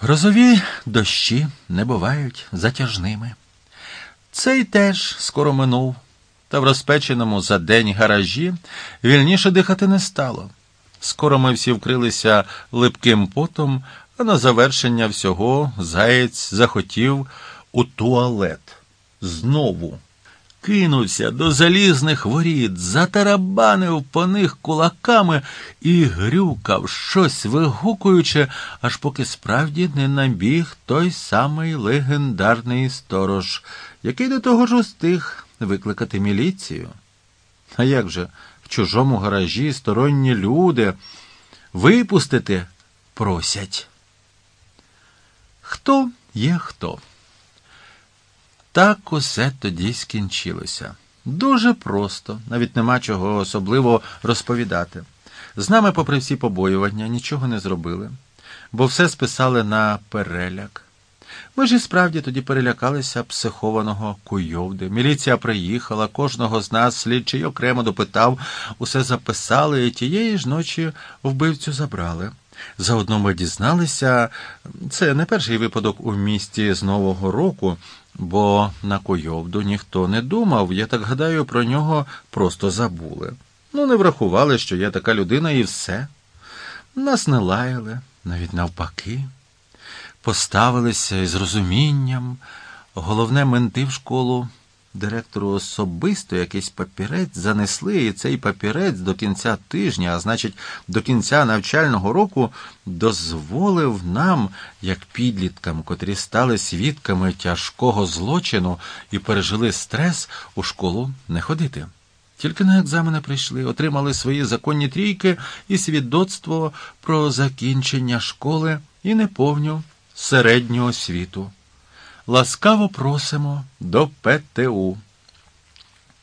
Грозові дощі не бувають затяжними. Цей теж скоро минув, та в розпеченому за день гаражі вільніше дихати не стало. Скоро ми всі вкрилися липким потом, а на завершення всього заєць захотів у туалет. Знову кинувся до залізних воріт, затарабанив по них кулаками і грюкав, щось вигукуючи, аж поки справді не набіг той самий легендарний сторож, який до того ж устиг викликати міліцію. А як же в чужому гаражі сторонні люди випустити просять? Хто є хто? Так усе тоді скінчилося. Дуже просто, навіть нема чого особливо розповідати. З нами, попри всі побоювання, нічого не зробили, бо все списали на переляк. Ми ж і справді тоді перелякалися психованого куйовди. Міліція приїхала, кожного з нас слідчий окремо допитав, усе записали, і тієї ж ночі вбивцю забрали. Заодно ми дізналися, це не перший випадок у місті з Нового року, бо на Койовду ніхто не думав, я так гадаю, про нього просто забули. Ну, не врахували, що є така людина, і все. Нас не лаяли, навіть навпаки, поставилися із розумінням. Головне менти в школу директору особисто якийсь папірець занесли, і цей папірець до кінця тижня, а значить, до кінця навчального року, дозволив нам, як підліткам, котрі стали свідками тяжкого злочину і пережили стрес, у школу не ходити. Тільки на екзамени прийшли, отримали свої законні трійки і свідоцтво про закінчення школи і неповню середню освіту. Ласкаво просимо до ПТУ.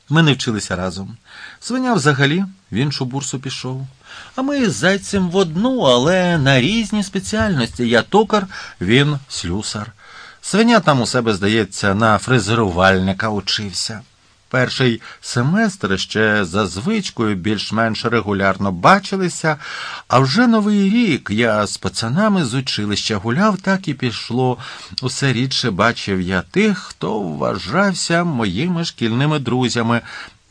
Ми не вчилися разом. Свиня взагалі в іншу бурсу пішов. А ми з зайцем в одну, але на різні спеціальності. Я токар, він слюсар. Свиня там у себе, здається, на фрезерувальника учився. Перший семестр ще за звичкою більш-менш регулярно бачилися, а вже новий рік я з пацанами з училища гуляв, так і пішло. Усе рідше бачив я тих, хто вважався моїми шкільними друзями.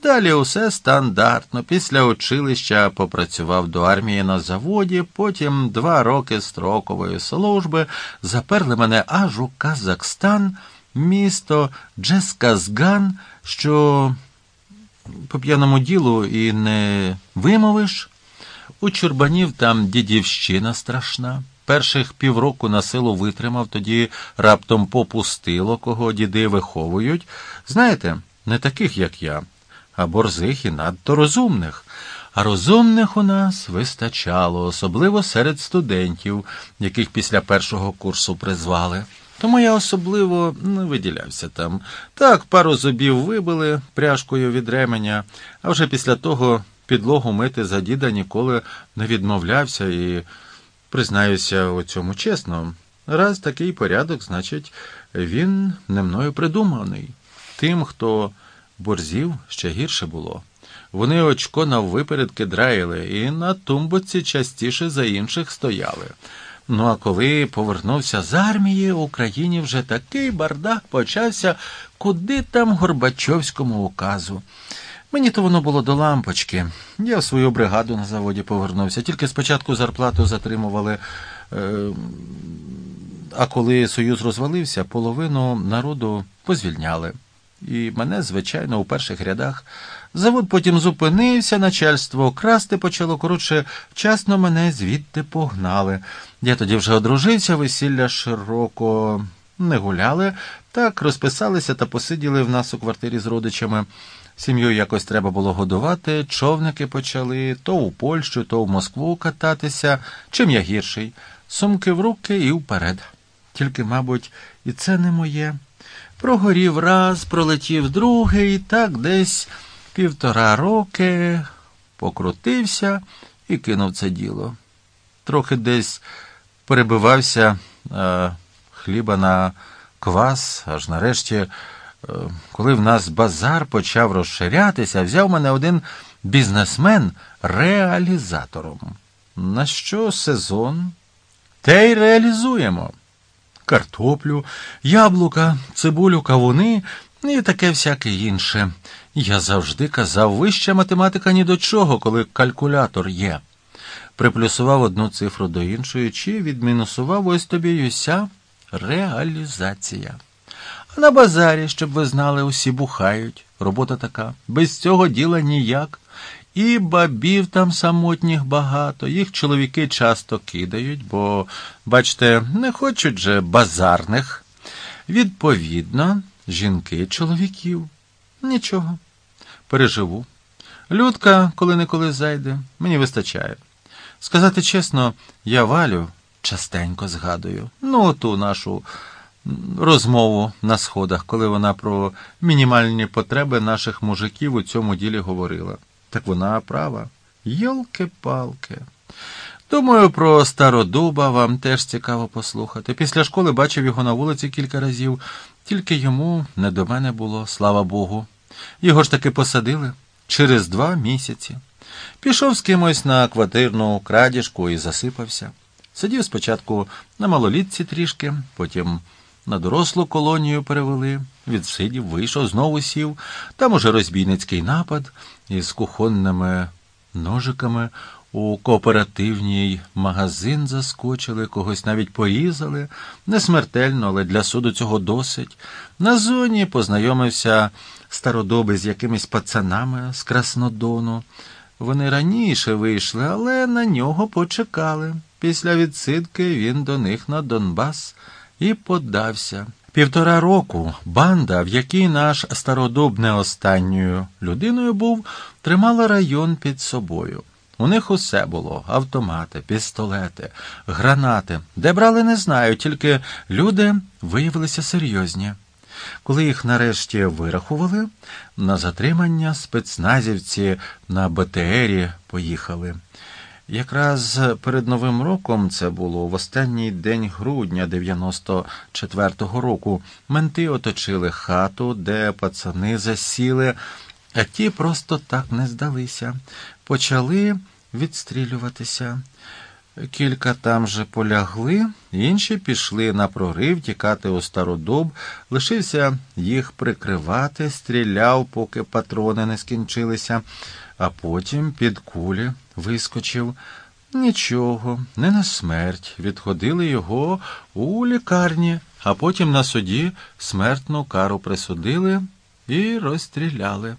Далі усе стандартно. Після училища попрацював до армії на заводі, потім два роки строкової служби, заперли мене аж у Казахстан місто Джесказган, що по п'яному ділу і не вимовиш. У чурбанів там дідівщина страшна. Перших півроку на силу витримав, тоді раптом попустило, кого діди виховують. Знаєте, не таких, як я, а борзих і надто розумних. А розумних у нас вистачало, особливо серед студентів, яких після першого курсу призвали. Тому я особливо не виділявся там. Так, пару зубів вибили пряжкою від ременя, а вже після того підлогу мити за діда ніколи не відмовлявся і, признаюся у цьому чесно. Раз такий порядок, значить, він не мною придуманий. Тим, хто борзів, ще гірше було. Вони очко наввипередки драїли і на тумбоці частіше за інших стояли. Ну а коли повернувся з армії, в Україні вже такий бардак почався, куди там Горбачовському указу. Мені то воно було до лампочки. Я в свою бригаду на заводі повернувся. Тільки спочатку зарплату затримували. Е а коли Союз розвалився, половину народу позвільняли. І мене, звичайно, у перших рядах. Завод потім зупинився, начальство красти почало, коротше, вчасно мене звідти погнали. Я тоді вже одружився, весілля широко не гуляли, так розписалися та посиділи в нас у квартирі з родичами. Сім'ю якось треба було годувати, човники почали то у Польщу, то в Москву кататися. Чим я гірший? Сумки в руки і вперед. Тільки, мабуть, і це не моє. Прогорів раз, пролетів другий, так десь півтора роки покрутився і кинув це діло. Трохи десь перебивався е, хліба на квас, аж нарешті, е, коли в нас базар почав розширятися, взяв мене один бізнесмен реалізатором. На що сезон? Те й реалізуємо. картоплю, яблука, цибулю, кавуни і таке всяке інше. Я завжди казав, вища математика ні до чого, коли калькулятор є. Приплюсував одну цифру до іншої, чи відмінусував ось тобі й уся реалізація. А на базарі, щоб ви знали, усі бухають. Робота така. Без цього діла ніяк. І бабів там самотніх багато, їх чоловіки часто кидають, бо, бачите, не хочуть же базарних. Відповідно, жінки чоловіків. Нічого. Переживу. Людка, коли неколи зайде, мені вистачає. Сказати чесно, я валю частенько згадую. Ну, ту нашу розмову на сходах, коли вона про мінімальні потреби наших мужиків у цьому ділі говорила. Так вона права. Йолки-палки. Думаю, про стародуба вам теж цікаво послухати. Після школи бачив його на вулиці кілька разів, тільки йому не до мене було, слава Богу. Його ж таки посадили через два місяці. Пішов з кимось на квартирну крадіжку і засипався. Сидів спочатку на малолітці трішки, потім на дорослу колонію перевели, відсидів, вийшов, знову сів. Там уже розбійницький напад із кухонними ножиками у кооперативній магазин заскочили, когось навіть порізали. Не смертельно, але для суду цього досить. На зоні познайомився стародоби з якимись пацанами з Краснодону. Вони раніше вийшли, але на нього почекали. Після відсидки він до них на Донбас і подався. Півтора року банда, в якій наш стародуб не останньою людиною був, тримала район під собою. У них усе було автомати, пістолети, гранати. Де брали, не знаю, тільки люди виявилися серйозні. Коли їх нарешті вирахували, на затримання спецназівці на БТРі поїхали. Якраз перед Новим роком це було в останній день грудня 94-го року. Менти оточили хату, де пацани засіли, а ті просто так не здалися. Почали відстрілюватися. Кілька там же полягли, інші пішли на прорив тікати у стародуб, лишився їх прикривати, стріляв, поки патрони не скінчилися, а потім під кулі вискочив. Нічого, не на смерть. Відходили його у лікарні, а потім на суді смертну кару присудили і розстріляли.